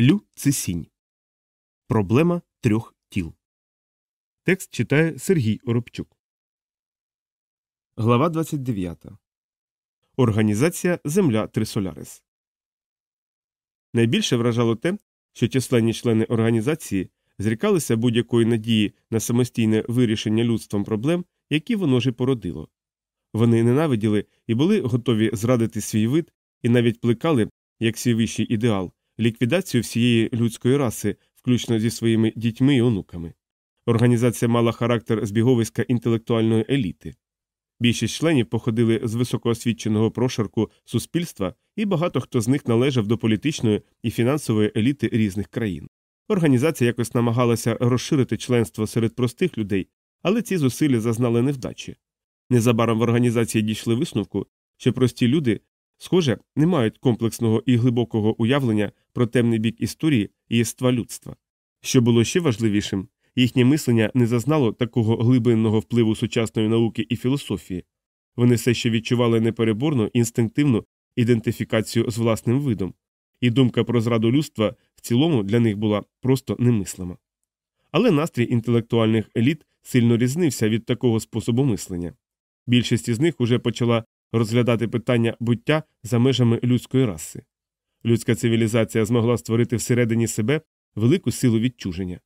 Лю Цисінь. Проблема трьох тіл. Текст читає Сергій Оробчук. Глава 29. Організація Земля Трисолярис. Найбільше вражало те, що численні члени організації зрікалися будь-якої надії на самостійне вирішення людством проблем, які воно ж і породило. Вони ненавиділи і були готові зрадити свій вид і навіть плекали, як свій вищий ідеал, ліквідацію всієї людської раси, включно зі своїми дітьми і онуками. Організація мала характер збіговиська інтелектуальної еліти. Більшість членів походили з високоосвіченого прошарку суспільства, і багато хто з них належав до політичної і фінансової еліти різних країн. Організація якось намагалася розширити членство серед простих людей, але ці зусилля зазнали невдачі. Незабаром в організації дійшли висновку, що прості люди, схоже, не мають комплексного і глибокого уявлення про темний бік історії і єства людства. Що було ще важливішим, їхнє мислення не зазнало такого глибинного впливу сучасної науки і філософії, вони все ще відчували непереборну інстинктивну ідентифікацію з власним видом, і думка про зраду людства в цілому для них була просто немислима. Але настрій інтелектуальних еліт сильно різнився від такого способу мислення. Більшість із них уже почала розглядати питання буття за межами людської раси. Людська цивілізація змогла створити всередині себе велику силу відчуження.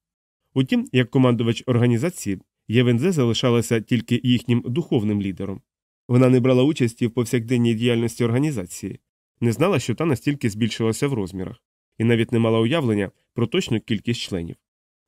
Утім, як командувач організації, Євензе залишалася тільки їхнім духовним лідером. Вона не брала участі в повсякденній діяльності організації, не знала, що та настільки збільшилася в розмірах, і навіть не мала уявлення про точну кількість членів.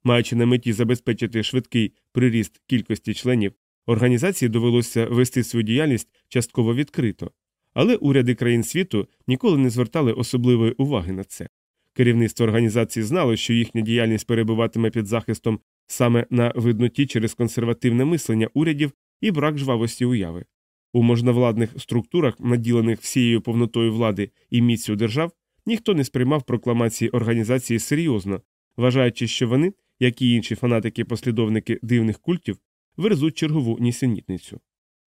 Маючи на меті забезпечити швидкий приріст кількості членів, організації довелося вести свою діяльність частково відкрито, але уряди країн світу ніколи не звертали особливої уваги на це. Керівництво організації знало, що їхня діяльність перебуватиме під захистом саме на видноті через консервативне мислення урядів і брак жвавості уяви. У можновладних структурах, наділених всією повнотою влади і міцю держав, ніхто не сприймав прокламації організації серйозно, вважаючи, що вони, як і інші фанатики-послідовники дивних культів, верзуть чергову нісенітницю.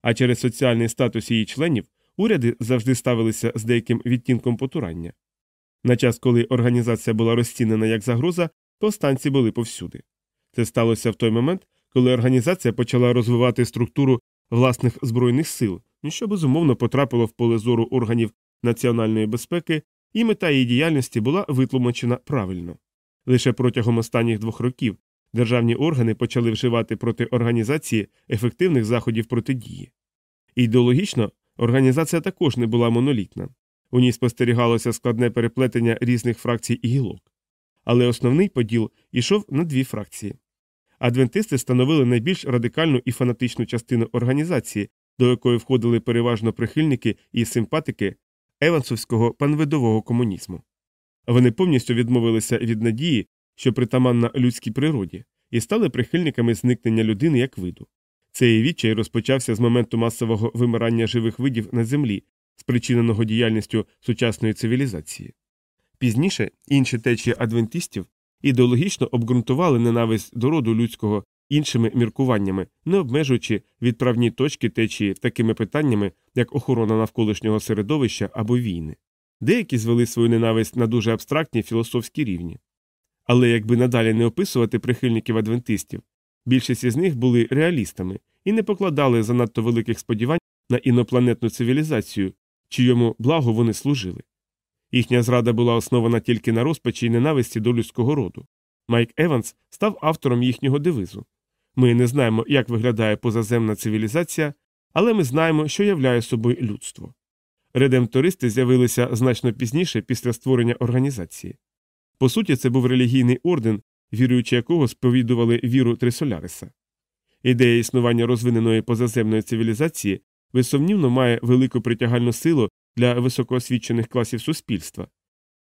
А через соціальний статус її членів уряди завжди ставилися з деяким відтінком потурання. На час, коли організація була розцінена як загроза, повстанці були повсюди. Це сталося в той момент, коли організація почала розвивати структуру власних збройних сил, що безумовно потрапило в поле зору органів національної безпеки, і мета її діяльності була витлумачена правильно. Лише протягом останніх двох років державні органи почали вживати проти організації ефективних заходів протидії. Ідеологічно організація також не була монолітна. У ній спостерігалося складне переплетення різних фракцій і гілок. Але основний поділ ішов на дві фракції. Адвентисти становили найбільш радикальну і фанатичну частину організації, до якої входили переважно прихильники і симпатики евансовського панвидового комунізму. Вони повністю відмовилися від надії, що притаманна людській природі, і стали прихильниками зникнення людини як виду. Цей відчай розпочався з моменту масового вимирання живих видів на землі, спричиненого діяльністю сучасної цивілізації. Пізніше інші течії адвентистів ідеологічно обґрунтували ненависть до роду людського іншими міркуваннями, не обмежуючи відправні точки течії такими питаннями, як охорона навколишнього середовища або війни. Деякі звели свою ненависть на дуже абстрактні філософські рівні. Але якби надалі не описувати прихильників адвентистів, більшість із них були реалістами і не покладали занадто великих сподівань на інопланетну цивілізацію, чийому благо вони служили. Їхня зрада була основана тільки на розпачі й ненависті до людського роду. Майк Еванс став автором їхнього девизу. Ми не знаємо, як виглядає позаземна цивілізація, але ми знаємо, що являє собою людство. Редемтористи з'явилися значно пізніше після створення організації. По суті, це був релігійний орден, віруючи якого сповідували віру Трисоляриса. Ідея існування розвиненої позаземної цивілізації безсумнівно має велику притягальну силу для високоосвічених класів суспільства,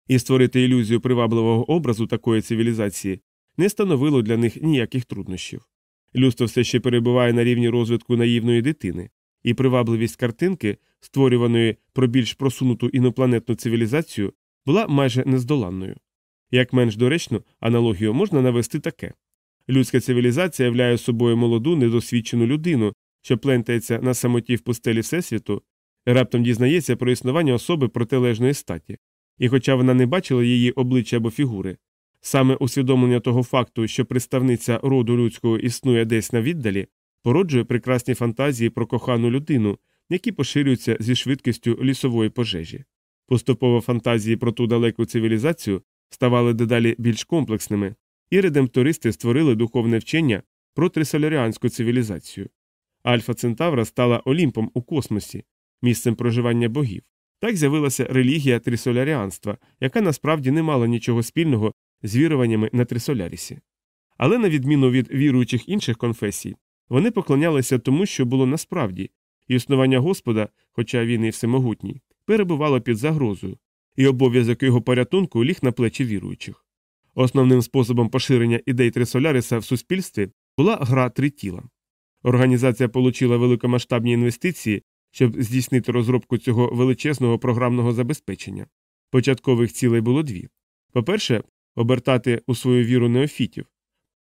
і створити ілюзію привабливого образу такої цивілізації не становило для них ніяких труднощів. Людство все ще перебуває на рівні розвитку наївної дитини, і привабливість картинки, створюваної про більш просунуту інопланетну цивілізацію, була майже нездоланною. Як менш доречну аналогію можна навести таке людська цивілізація являє собою молоду недосвідчену людину, що плентається на самоті в пустелі Всесвіту, раптом дізнається про існування особи протилежної статі. І хоча вона не бачила її обличчя або фігури, саме усвідомлення того факту, що представниця роду людського існує десь на віддалі, породжує прекрасні фантазії про кохану людину, які поширюються зі швидкістю лісової пожежі. Поступово фантазії про ту далеку цивілізацію ставали дедалі більш комплексними, і редемптористи створили духовне вчення про трисоляріанську цивілізацію. Альфа Центавра стала Олімпом у космосі, місцем проживання богів. Так з'явилася релігія трисоляріанства, яка насправді не мала нічого спільного з віруваннями на Трисолярісі. Але, на відміну від віруючих інших конфесій, вони поклонялися тому, що було насправді, і існування Господа, хоча він і всемогутній, перебувало під загрозою, і обов'язок його порятунку ліг на плечі віруючих. Основним способом поширення ідей Трисоляріса в суспільстві була гра три тіла. Організація отримала великомасштабні інвестиції, щоб здійснити розробку цього величезного програмного забезпечення. Початкових цілей було дві: по-перше, обертати у свою віру неофітів,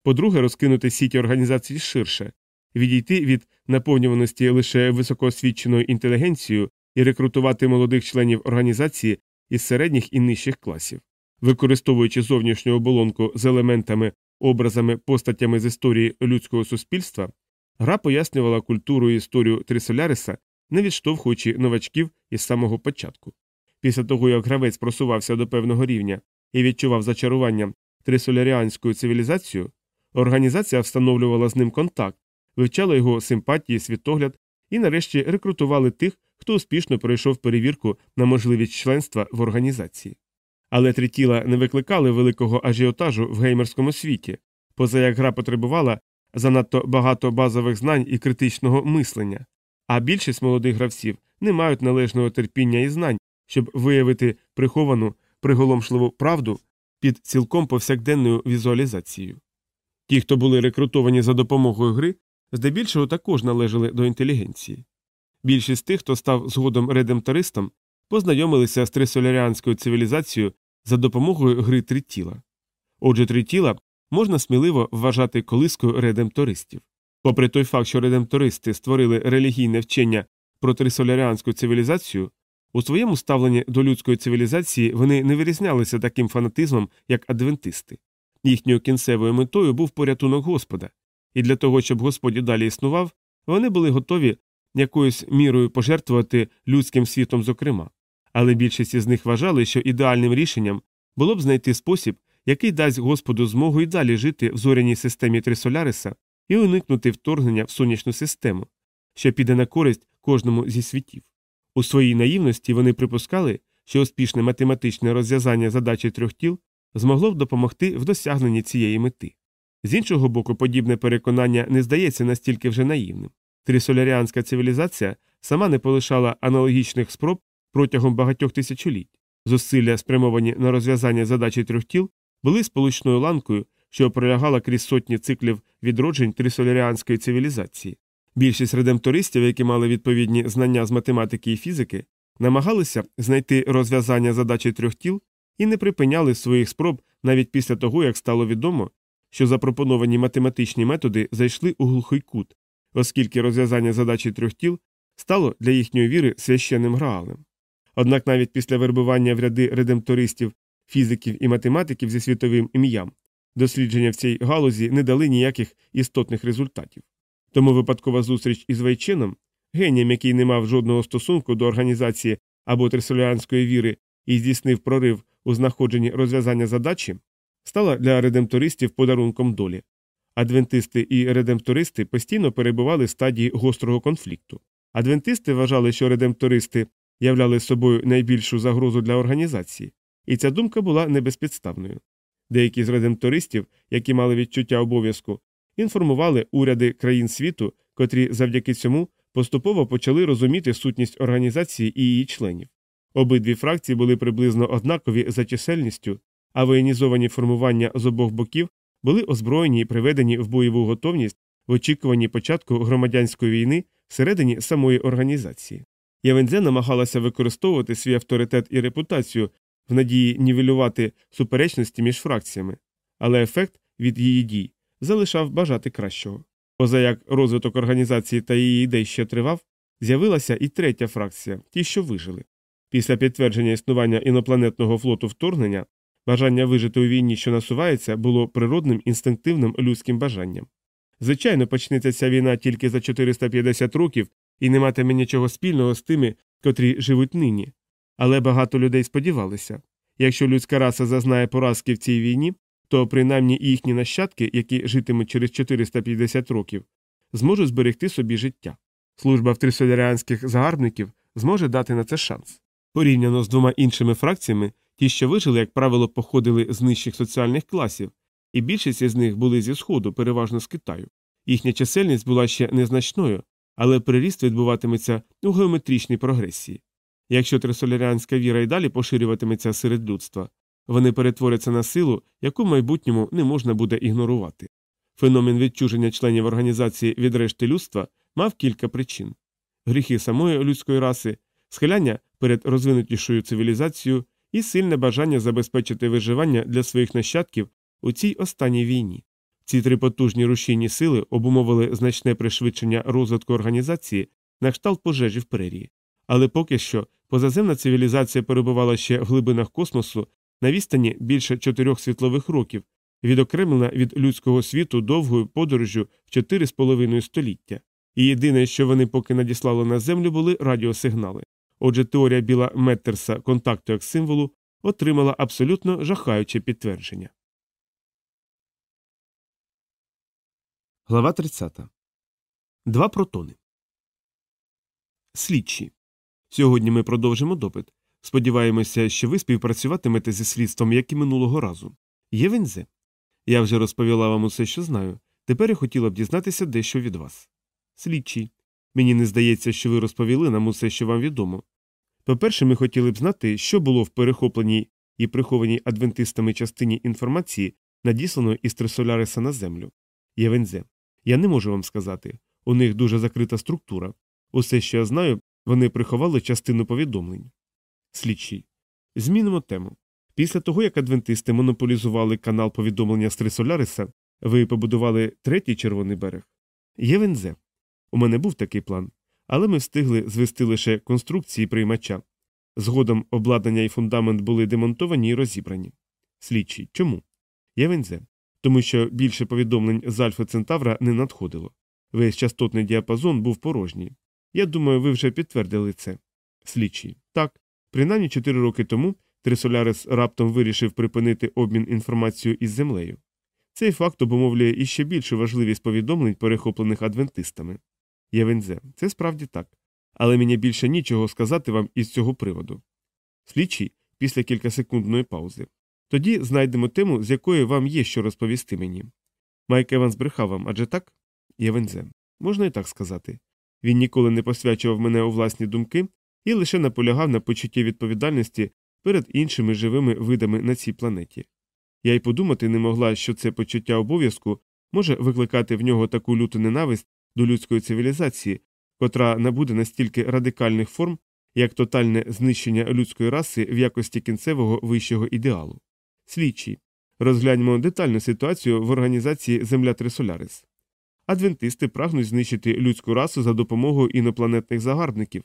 по-друге, розкинути сіті організацій ширше, відійти від наповнюваності лише високоосвіченою інтелігенцією і рекрутувати молодих членів організації із середніх і нижчих класів, використовуючи зовнішню оболонку з елементами, образами, постатями з історії людського суспільства, гра пояснювала культуру і історію Трисоляриса, не відштовхуючи новачків із самого початку. Після того, як гравець просувався до певного рівня і відчував зачарування трисоляріанською цивілізацією, організація встановлювала з ним контакт, вивчала його симпатії, світогляд і нарешті рекрутували тих, хто успішно пройшов перевірку на можливість членства в організації. Але три тіла не викликали великого ажіотажу в геймерському світі, поза як гра потребувала занадто багато базових знань і критичного мислення, а більшість молодих гравців не мають належного терпіння і знань, щоб виявити приховану приголомшливу правду під цілком повсякденною візуалізацією. Ті, хто були рекрутовані за допомогою гри, здебільшого також належали до інтелігенції. Більшість тих, хто став згодом редемтористом, познайомилися з трисоляріанською цивілізацією за допомогою гри три тіла. Отже, три тіла можна сміливо вважати колискою редемтористів. Попри той факт, що редемтористи створили релігійне вчення про трисоляріанську цивілізацію, у своєму ставленні до людської цивілізації вони не вирізнялися таким фанатизмом, як адвентисти. Їхньою кінцевою метою був порятунок Господа, і для того, щоб Господь далі існував, вони були готові якоюсь мірою пожертвувати людським світом, зокрема. Але більшість із них вважали, що ідеальним рішенням було б знайти спосіб, який дасть Господу змогу й далі жити в зоряній системі Трисоляриса і уникнути вторгнення в сонячну систему, що піде на користь кожному зі світів. У своїй наївності вони припускали, що успішне математичне розв'язання задачі трьох тіл змогло б допомогти в досягненні цієї мети. З іншого боку, подібне переконання не здається настільки вже наївним. Трисоляріанська цивілізація сама не полишала аналогічних спроб протягом багатьох тисячоліть. Зусилля, спрямовані на розв'язання задачі трьох тіл, були сполучною ланкою, що пролягала крізь сотні циклів відроджень трисоляріанської цивілізації. Більшість редемтористів, які мали відповідні знання з математики і фізики, намагалися знайти розв'язання задачі трьох тіл і не припиняли своїх спроб навіть після того, як стало відомо, що запропоновані математичні методи зайшли у глухий кут, оскільки розв'язання задачі трьох тіл стало для їхньої віри священним граалем. Однак навіть після вербування в ряди редемтористів, фізиків і математиків зі світовим ім'ям дослідження в цій галузі не дали ніяких істотних результатів. Тому випадкова зустріч із Вайченом, генієм, який не мав жодного стосунку до організації або трисоліанської віри і здійснив прорив у знаходженні розв'язання задачі, стала для редемтористів подарунком долі. Адвентисти і редемтористи постійно перебували в стадії гострого конфлікту. Адвентисти вважали, що редемтористи являли собою найбільшу загрозу для організації, і ця думка була небезпідставною. Деякі з редемтористів, які мали відчуття обов'язку, інформували уряди країн світу, котрі завдяки цьому поступово почали розуміти сутність організації і її членів. Обидві фракції були приблизно однакові за чисельністю, а воєнізовані формування з обох боків були озброєні і приведені в бойову готовність в очікуванні початку громадянської війни всередині самої організації. Явензе намагалася використовувати свій авторитет і репутацію в надії нівелювати суперечності між фракціями, але ефект від її дій залишав бажати кращого. Поза як розвиток організації та її ідей ще тривав, з'явилася і третя фракція, ті, що вижили. Після підтвердження існування інопланетного флоту вторгнення бажання вижити у війні, що насувається, було природним інстинктивним людським бажанням. Звичайно, почнеться ця війна тільки за 450 років і не матиме нічого спільного з тими, котрі живуть нині. Але багато людей сподівалися якщо людська раса зазнає поразки в цій війні, то принаймні їхні нащадки, які житимуть через 450 років, зможуть зберегти собі життя. Служба втрисоляріанських загарбників зможе дати на це шанс. Порівняно з двома іншими фракціями, ті, що вижили, як правило, походили з нижчих соціальних класів, і більшість із них були зі Сходу, переважно з Китаю. Їхня чисельність була ще незначною, але приріст відбуватиметься у геометричній прогресії. Якщо трисоляріанська віра й далі поширюватиметься серед людства, вони перетворяться на силу, яку в майбутньому не можна буде ігнорувати. Феномен відчуження членів організації від решти людства мав кілька причин гріхи самої людської раси, схиляння перед розвинутішою цивілізацією і сильне бажання забезпечити виживання для своїх нащадків у цій останній війні. Ці три потужні рушійні сили обумовили значне пришвидшення розвитку організації на кшталт пожежі в прерії. Але поки що позаземна цивілізація перебувала ще в глибинах космосу на відстані більше чотирьох світлових років, відокремлена від людського світу довгою подорожжю в чотири з половиною століття. І єдине, що вони поки надіслали на землю, були радіосигнали. Отже, теорія біла Меттерса контакту як символу отримала абсолютно жахаюче підтвердження. Глава 30. Два протони. Слідчі. Сьогодні ми продовжимо допит. Сподіваємося, що ви співпрацюватимете зі слідством, як і минулого разу. Є вензе. Я вже розповіла вам усе, що знаю. Тепер я хотіла б дізнатися дещо від вас. Слідчі. Мені не здається, що ви розповіли нам усе, що вам відомо. По-перше, ми хотіли б знати, що було в перехопленій і прихованій адвентистами частині інформації, надісланої із Трисоляриса на землю. Євензе. Я не можу вам сказати. У них дуже закрита структура. Усе, що я знаю, вони приховали частину повідомлень. Слідчий. Змінимо тему. Після того, як адвентисти монополізували канал повідомлення з Трисоляриса, ви побудували третій червоний берег. Євензе. У мене був такий план, але ми встигли звести лише конструкції приймача. Згодом обладнання і фундамент були демонтовані і розібрані. Слідчий. Чому? Євензе. Тому що більше повідомлень з Альфа Центавра не надходило. Весь частотний діапазон був порожній. Я думаю, ви вже підтвердили це. Слідчий. Так. Принаймні чотири роки тому Трисолярис раптом вирішив припинити обмін інформацією із землею. Цей факт обумовлює іще більшу важливість повідомлень, перехоплених адвентистами. Євензе, це справді так. Але мені більше нічого сказати вам із цього приводу. Слідчий після кількасекундної паузи. Тоді знайдемо тему, з якої вам є що розповісти мені. Майк Еванс брехав вам, адже так? Євензе. Можна і так сказати. Він ніколи не посвячував мене у власні думки і лише наполягав на почутті відповідальності перед іншими живими видами на цій планеті. Я й подумати не могла, що це почуття обов'язку може викликати в нього таку люту ненависть до людської цивілізації, котра набуде настільки радикальних форм, як тотальне знищення людської раси в якості кінцевого вищого ідеалу. Слідчі. Розгляньмо детальну ситуацію в організації Земля Трисолярис. Адвентисти прагнуть знищити людську расу за допомогою інопланетних загарбників.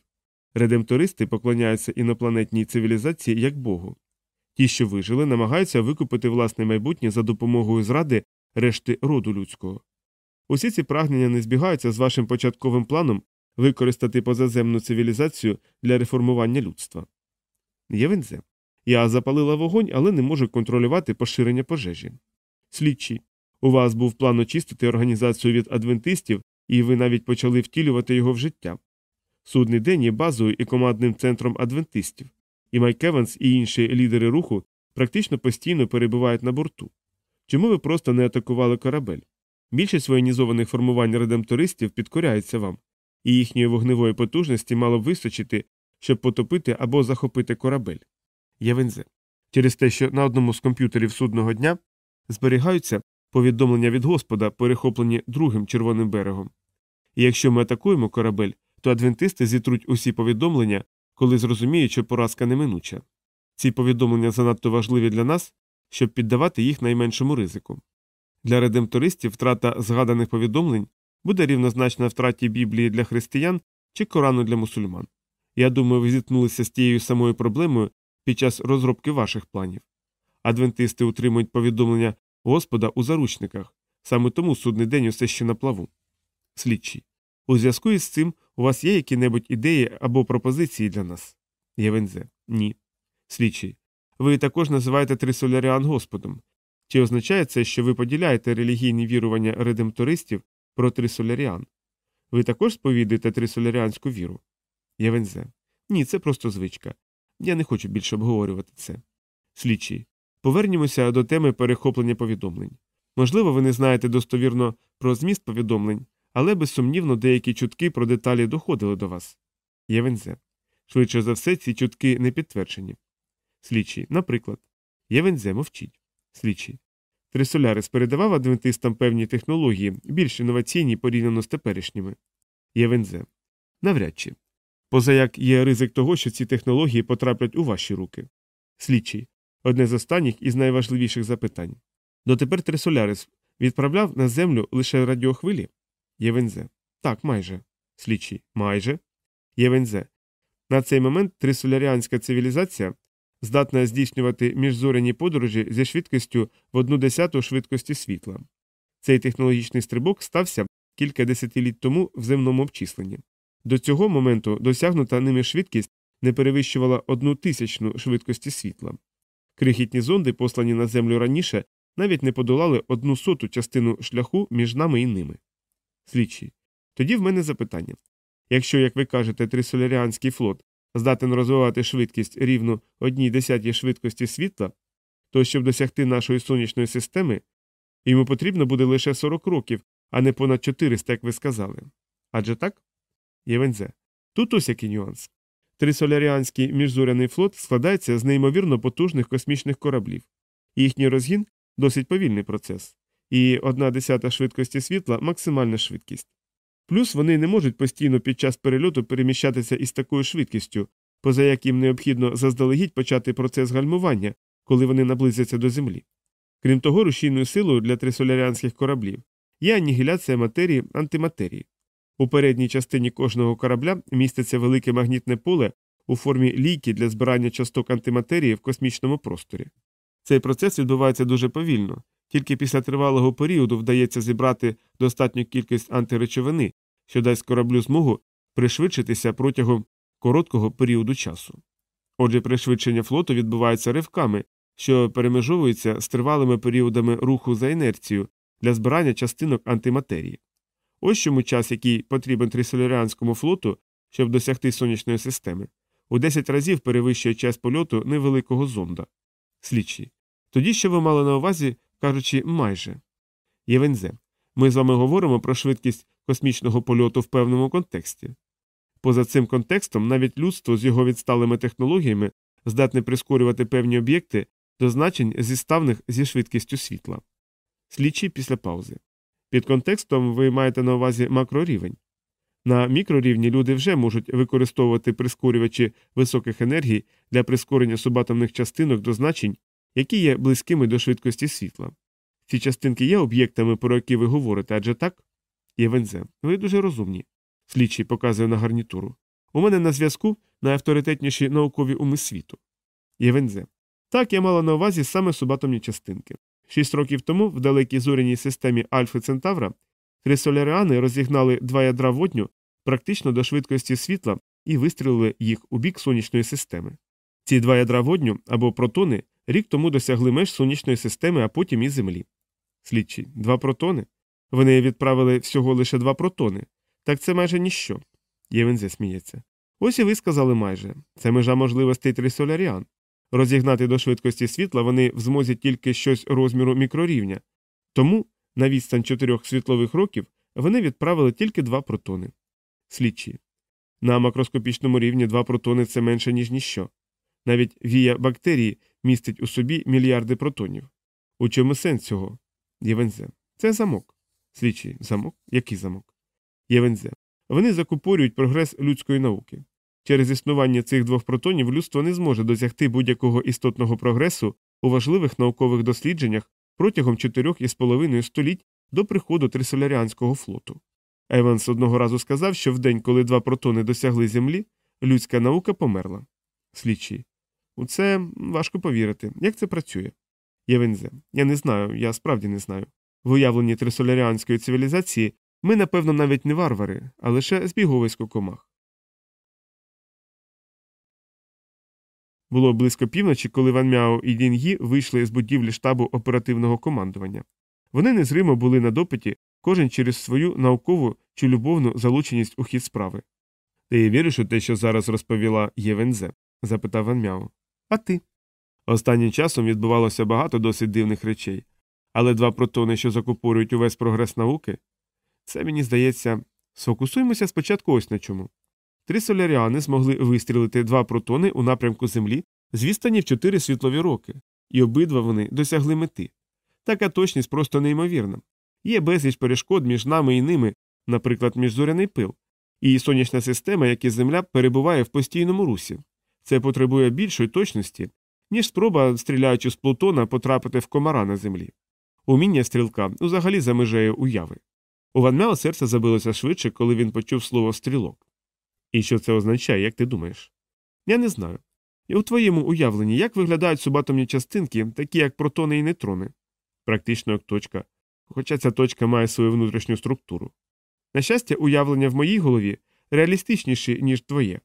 Редемтористи поклоняються інопланетній цивілізації як Богу. Ті, що вижили, намагаються викупити власне майбутнє за допомогою зради решти роду людського. Усі ці прагнення не збігаються з вашим початковим планом використати позаземну цивілізацію для реформування людства. Євензе. Я запалила вогонь, але не можу контролювати поширення пожежі. Слідчі. У вас був план очистити організацію від адвентистів, і ви навіть почали втілювати його в життя. Судний день є базою і командним центром адвентистів, і Майк Еванс і інші лідери руху практично постійно перебувають на борту. Чому ви просто не атакували корабель? Більшість воєнізованих формувань редемтористів підкоряється вам, і їхньої вогневої потужності мало б вистачити, щоб потопити або захопити корабель. Євензе. Через те, що на одному з комп'ютерів судного дня зберігаються повідомлення від Господа, перехоплені другим червоним берегом. І якщо ми атакуємо корабель, то адвентисти зітруть усі повідомлення, коли зрозуміють, що поразка неминуча. Ці повідомлення занадто важливі для нас, щоб піддавати їх найменшому ризику. Для редемтористів втрата згаданих повідомлень буде рівнозначна втраті Біблії для християн чи Корану для мусульман. Я думаю, ви зіткнулися з тією самою проблемою під час розробки ваших планів. Адвентисти утримують повідомлення Господа у заручниках, саме тому судний день усе ще на плаву. Слідчий. У зв'язку із цим у вас є які-небудь ідеї або пропозиції для нас? Євензе. Ні. Слідчий. Ви також називаєте Трисоляріан Господом. Чи означає це, що ви поділяєте релігійні вірування редемтористів про Трисоляріан? Ви також сповідуєте трисоляріанську віру? Євензе. Ні, це просто звичка. Я не хочу більше обговорювати це. Слідчий. Повернімося до теми перехоплення повідомлень. Можливо, ви не знаєте достовірно про зміст повідомлень, але безсумнівно деякі чутки про деталі доходили до вас. Євензе. Швидше за все, ці чутки не підтверджені. Слідчий. Наприклад, Євензе мовчить. Слідчий. Трисолярис передавав адвентистам певні технології, більш інноваційні порівняно з теперішніми. Євензе. Навряд чи. Поза як є ризик того, що ці технології потраплять у ваші руки. Слідчий. Одне з останніх і з найважливіших запитань. Дотепер Трисолярис відправляв на землю лише радіохвилі? Євензе. Так, майже. Слідчий. Майже. Євензе. На цей момент трисоляріанська цивілізація здатна здійснювати міжзоряні подорожі зі швидкістю в одну десяту швидкості світла. Цей технологічний стрибок стався кілька десятиліть тому в земному обчисленні. До цього моменту досягнута ними швидкість не перевищувала одну тисячну швидкості світла. Крихітні зонди, послані на землю раніше, навіть не подолали одну соту частину шляху між нами і ними. Слідчий. Тоді в мене запитання. Якщо, як ви кажете, трисоляріанський флот здатен розвивати швидкість рівну одній десятій швидкості світла, то щоб досягти нашої сонячної системи, йому потрібно буде лише 40 років, а не понад 400, як ви сказали. Адже так? Євензе. Тут ось який нюанс. Трисоляріанський міжзоряний флот складається з неймовірно потужних космічних кораблів. Їхній розгін досить повільний процес, і одна десята швидкості світла максимальна швидкість. Плюс вони не можуть постійно під час перельоту переміщатися із такою швидкістю, поза як їм необхідно заздалегідь почати процес гальмування, коли вони наблизяться до Землі. Крім того, рушійною силою для трисоляріанських кораблів є анігіляція матерії антиматерії. У передній частині кожного корабля міститься велике магнітне поле у формі лійки для збирання часток антиматерії в космічному просторі. Цей процес відбувається дуже повільно, тільки після тривалого періоду вдається зібрати достатню кількість антиречовини, що дасть кораблю змогу пришвидшитися протягом короткого періоду часу. Отже, пришвидшення флоту відбувається ривками, що перемежовуються з тривалими періодами руху за інерцію для збирання частинок антиматерії. Ось чому час, який потрібен трисоляріанському флоту, щоб досягти сонячної системи, у 10 разів перевищує час польоту невеликого зонда. Слідчі. Тоді що ви мали на увазі, кажучи, майже. Євензе. Ми з вами говоримо про швидкість космічного польоту в певному контексті. Поза цим контекстом навіть людство з його відсталими технологіями здатне прискорювати певні об'єкти до значень зіставних зі швидкістю світла. Слідчий після паузи. Під контекстом ви маєте на увазі макрорівень. На мікрорівні люди вже можуть використовувати прискорювачі високих енергій для прискорення субатомних частинок до значень, які є близькими до швидкості світла. Ці частинки є об'єктами, про які ви говорите, адже так? Євензе, ви дуже розумні. Слідчий показує на гарнітуру. У мене на зв'язку найавторитетніші наукові уми світу. Євензе. Так я мала на увазі саме субатомні частинки. Шість років тому в далекій зоряній системі Альфи Центавра трисоляріани розігнали два ядра водню практично до швидкості світла і вистрілили їх у бік сонячної системи. Ці два ядра водню або протони рік тому досягли меж сонячної системи, а потім і Землі. Слідчий два протони. Вони відправили всього лише два протони. Так це майже ніщо. Євензе сміється. Ось і ви сказали майже це межа можливостей трисоляріан. Розігнати до швидкості світла вони в змозі тільки щось розміру мікрорівня. Тому на відстань чотирьох світлових років вони відправили тільки два протони. Слідчі. На макроскопічному рівні два протони це менше, ніж ніщо. Навіть вія бактерії містить у собі мільярди протонів. У чому сенс цього? Євензе. Це замок. Слідчий замок? Який замок? Євензе. Вони закупорюють прогрес людської науки. Через існування цих двох протонів людство не зможе досягти будь-якого істотного прогресу у важливих наукових дослідженнях протягом чотирьох із половиною століть до приходу трисоляріанського флоту. Еванс одного разу сказав, що в день, коли два протони досягли Землі, людська наука померла. Слідчий. У це важко повірити. Як це працює? Євензе. Я не знаю, я справді не знаю. В уявленні трисоляріанської цивілізації ми, напевно, навіть не варвари, а лише збіговисько комах. Було близько півночі, коли Ван Мяо і Дін Ї вийшли з будівлі штабу оперативного командування. Вони незримо були на допиті, кожен через свою наукову чи любовну залученість у хід справи. Ти віриш у те, що зараз розповіла Євензе? запитав Ван Мяо. А ти? Останнім часом відбувалося багато досить дивних речей, але два протони, що закупорюють увесь прогрес науки, це мені здається, сфокусуємося спочатку ось на чому. Три соляріани змогли вистрілити два протони у напрямку Землі з відстані в чотири світлові роки, і обидва вони досягли мети. Така точність просто неймовірна. Є безліч перешкод між нами і ними, наприклад, міжзоряний пил, і сонячна система, як і Земля, перебуває в постійному русі. Це потребує більшої точності, ніж спроба, стріляючи з Плутона, потрапити в комара на землі. Уміння стрілка взагалі за межею уяви. У Ван Мяо серце забилося швидше, коли він почув слово стрілок. І що це означає, як ти думаєш? Я не знаю. І у твоєму уявленні, як виглядають субатомні частинки, такі як протони і нейтрони? Практично як точка, хоча ця точка має свою внутрішню структуру. На щастя, уявлення в моїй голові реалістичніші, ніж твоє.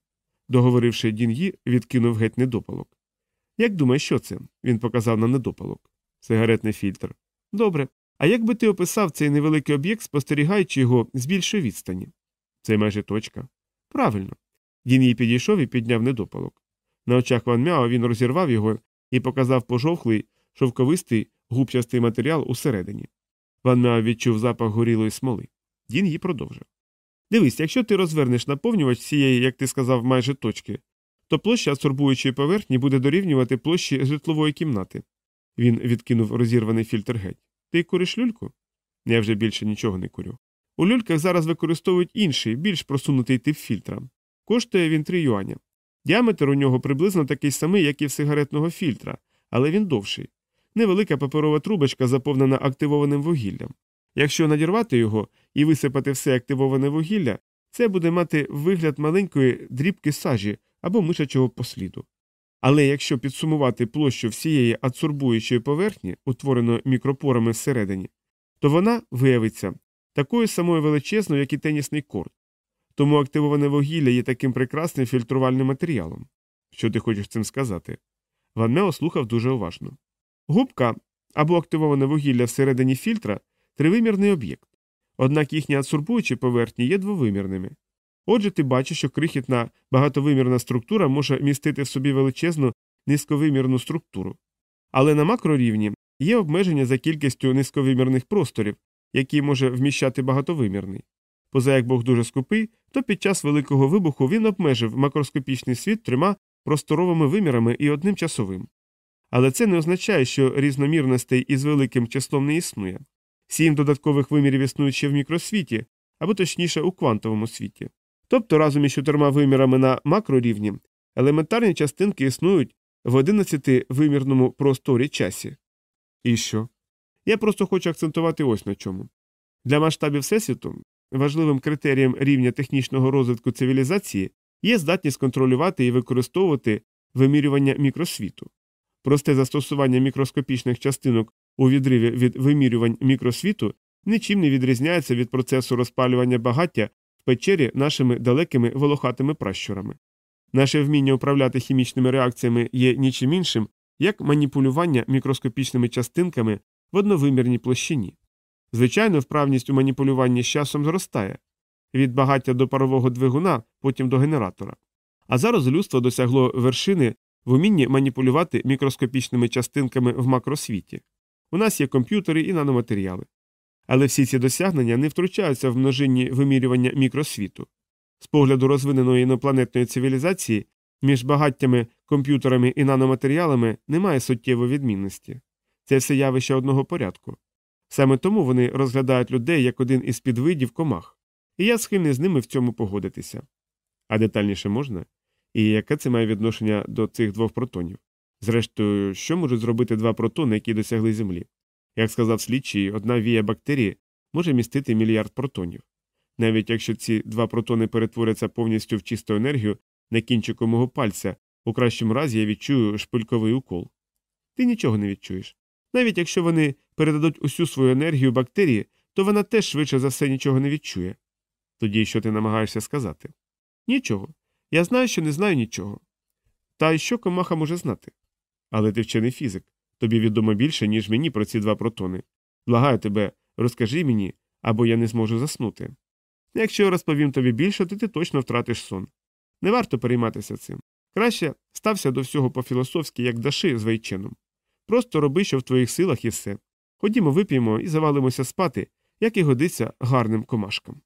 Договоривши Дін Ї, відкинув геть недопалок. Як думаєш, що це? Він показав на недопалок. Сигаретний фільтр. Добре. А як би ти описав цей невеликий об'єкт, спостерігаючи його з більшої відстані? Це майже точка. Правильно. Дін Ї підійшов і підняв недопалок. На очах Ван Мяо він розірвав його і показав пожовхлий, шовковистий губчастий матеріал усередині. Ван Мяо відчув запах горілої смоли. Дін її продовжив. Дивись, якщо ти розвернеш наповнювач цієї, як ти сказав, майже точки, то площа адсорбуючої поверхні буде дорівнювати площі житлової кімнати. Він відкинув розірваний фільтр геть. Ти куриш люльку? Я вже більше нічого не курю. У люльках зараз використовують інший, більш просунутий тип фільтра. Коштує він 3 юаня. Діаметр у нього приблизно такий самий, як і в сигаретного фільтра, але він довший. Невелика паперова трубочка заповнена активованим вугіллям. Якщо надірвати його і висипати все активоване вугілля, це буде мати вигляд маленької дрібки сажі або мишачого посліду. Але якщо підсумувати площу всієї адсорбуючої поверхні, утвореної мікропорами всередині, то вона виявиться такою самою величезною, як і тенісний корт. Тому активоване вугілля є таким прекрасним фільтрувальним матеріалом. Що ти хочеш цим сказати? Ван Мео слухав дуже уважно. Губка або активоване вугілля всередині фільтра тривимірний об'єкт. Однак їхні адсорбуючі поверхні є двовимірними. Отже, ти бачиш, що крихітна багатовимірна структура може містити в собі величезну низьковимірну структуру. Але на макрорівні є обмеження за кількістю низьковимірних просторів, які може вміщати багатовимірний. Поза як Бог дуже скупий, то під час великого вибуху він обмежив макроскопічний світ трьома просторовими вимірами і одним часовим. Але це не означає, що різномірностей із великим числом не існує. Сім додаткових вимірів існують ще в мікросвіті, або точніше у квантовому світі. Тобто разом із чотирма вимірами на макрорівні елементарні частинки існують в 11-вимірному просторі часі. І що? Я просто хочу акцентувати ось на чому. Для масштабів Всесвіту важливим критерієм рівня технічного розвитку цивілізації є здатність контролювати і використовувати вимірювання мікросвіту. Просте застосування мікроскопічних частинок у відриві від вимірювань мікросвіту нічим не відрізняється від процесу розпалювання багаття в печері нашими далекими волохатими пращурами. Наше вміння управляти хімічними реакціями є нічим іншим, як маніпулювання мікроскопічними частинками в одновимірній площині. Звичайно, вправність у маніпулюванні з часом зростає від багаття до парового двигуна, потім до генератора. А зараз людство досягло вершини в умінні маніпулювати мікроскопічними частинками в макросвіті. У нас є комп'ютери і наноматеріали. Але всі ці досягнення не втручаються в множинні вимірювання мікросвіту. З погляду розвиненої інопланетної цивілізації між багаттями, комп'ютерами і наноматеріалами немає суттєвої відмінності. Це все явище одного порядку. Саме тому вони розглядають людей як один із підвидів комах, і я схильний з ними в цьому погодитися. А детальніше можна? І яке це має відношення до цих двох протонів? Зрештою, що можуть зробити два протони, які досягли Землі? Як сказав слідчий, одна вія бактерії може містити мільярд протонів. Навіть якщо ці два протони перетворяться повністю в чисту енергію, На кінчику мого пальця, у кращому разі я відчую шпильковий укол. Ти нічого не відчуєш. Навіть якщо вони передадуть усю свою енергію бактерії, то вона теж швидше за все нічого не відчує. Тоді що ти намагаєшся сказати? Нічого. Я знаю, що не знаю нічого. Та й що комаха може знати? Але ти вчений фізик. Тобі відомо більше, ніж мені про ці два протони. Благаю тебе, розкажи мені, або я не зможу заснути. Якщо я розповім тобі більше, то ти точно втратиш сон. Не варто перейматися цим. Краще стався до всього по-філософськи, як даши з вейченом. Просто роби, що в твоїх силах і все. Ходімо, вип'ємо і завалимося спати, як і годиться гарним комашкам.